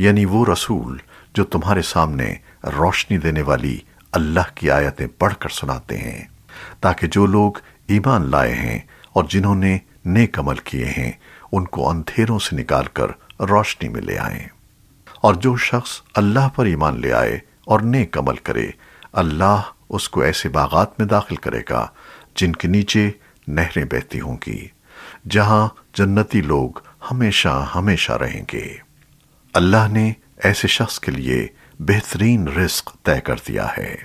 یعنی وہ رسول جو تمہارے سامنے روشنی دینے والی اللہ کی آیتیں پڑھ کر سناتے ہیں، تاکہ جو لوگ ایمان لائے ہیں اور جنہوں نے نیک عمل کیے ہیں، ان کو اندھیروں سے نکال کر روشنی میں لے آئیں۔ اور جو شخص اللہ پر ایمان لے آئے اور نیک عمل کرے، اللہ اس کو ایسے باغات میں داخل کرے گا جن کے نیچے نہریں بہتی ہوں گی، جہاں جنتی لوگ ہمیشہ ہمیشہ رہیں گے۔ اللہ نے ایسے شخص کے لیے بہترین رزق طے کر دیا ہے۔